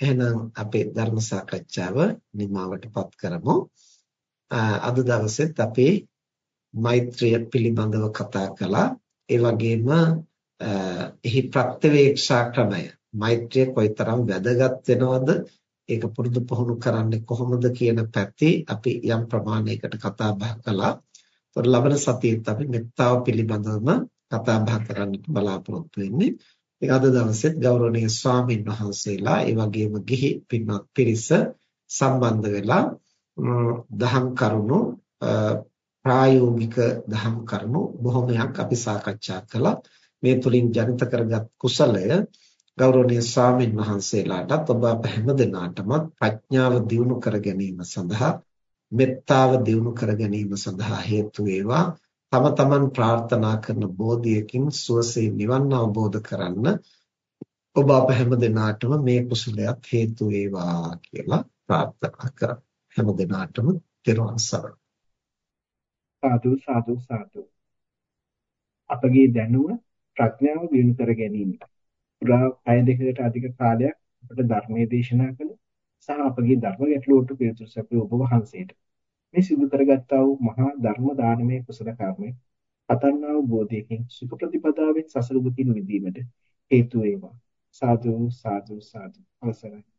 එහෙනම් අපේ ධර්ම සාකච්ඡාව නිමවටපත් කරමු. අද දවසෙත් අපි මෛත්‍රිය පිළිබඳව කතා කළා. ඒ වගේම එහි ප්‍රත්‍යවේක්ෂා ක්‍රමය මෛත්‍රිය කොයිතරම් වැදගත් වෙනවද ඒක පුරුදු පුහුණු කරන්නේ කොහොමද කියන පැති අපි යම් ප්‍රමාණයකට කතා බහ කළා. ඒතර ලබන සතියේත් අපි මෙත්තාව පිළිබඳවම කතා බහ කරන්නට බලාපොරොත්තු වෙන්නේ. ඒක අද දවසෙත් ගෞරවනීය ස්වාමින් වහන්සේලා ඒ වගේම ගිහි පින්වත් පිරිස සම්බන්ධ වෙලා දහම් කරුණු ප්‍රායෝගික දහම් කරුණු බොහොමයක් අපි සාකච්ඡා කළා. මේ තුලින් ජනිත කරගත් කුසලය ගෞරවනීය ස්වාමින් වහන්සේලාටත් ඔබ අප හැම දිනාටම ප්‍රඥාව දියුණු කර ගැනීම සඳහා මෙත්තාව දියුණු කර ගැනීම සඳහා හේතු වේවා තම තමන් ප්‍රාර්ථනා කරන බෝධියකින් සුවසේ නිවන් අවබෝධ කරන්න ඔබ අප හැම දිනාටම මේ කුසලයක් හේතු වේවා කියලා ප්‍රාර්ථනා කරා හැම දිනාටම තෙරුවන් සරණයි. සාදු සාදු සාදු. අපගේ දැනුම ප්‍රඥාව දිනු කර ගැනීම. පුරා අය දෙකකට අධික කාලයක් අපට ධර්මයේ දේශනා කළ. සහ අපගේ ධර්ම ගැටලුවට පිළිතුරු සැපයූ ඔබ වහන්සේට. මේ සිදු කරගත්තා වූ මහා ධර්ම දානමය කුසල කර්මය අතන්නා වූ බෝධියකින් සුඛ ප්‍රතිපදාවෙන් සසර දුකින් මිදීමට හේතු වේවා. සාදු සාදු සාදු. අවසරයි.